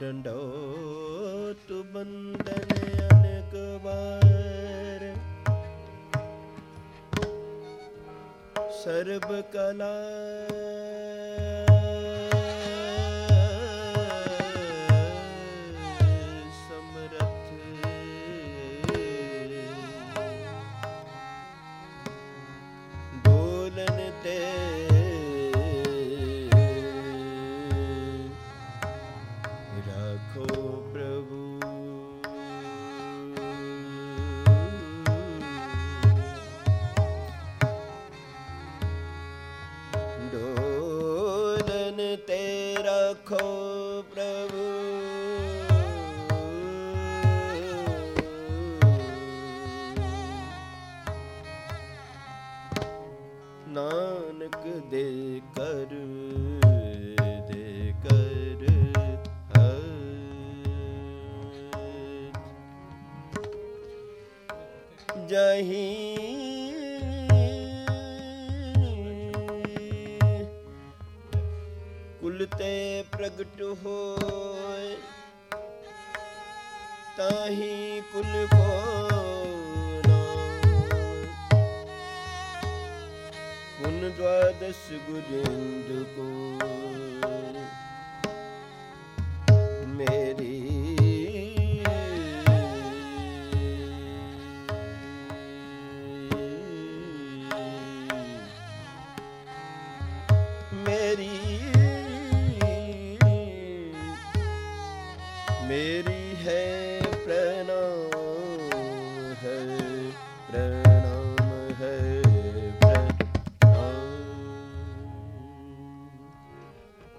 ਡੰਡੋਤ ਬੰਦਨ ਅਨਕ ਵਾਰ। ਸਰਬ ਕਲਾ ਤੇ ਰੱਖੋ ਪ੍ਰਭੂ। ਨਾਨਕ ਦੇ ਕਰ ਦੇ ਕਰ ਜਹੀ ਮੂਲ ਤੇ ਪ੍ਰਗਟ ਹੋਏ ਤਾਹੀ ਕੁਲ ਕੋਨਾ ਗੁਣ ਦਵਾਦਸ ਗੁਰਿੰਦ ਕੋ ਮੇਰੀ committee head.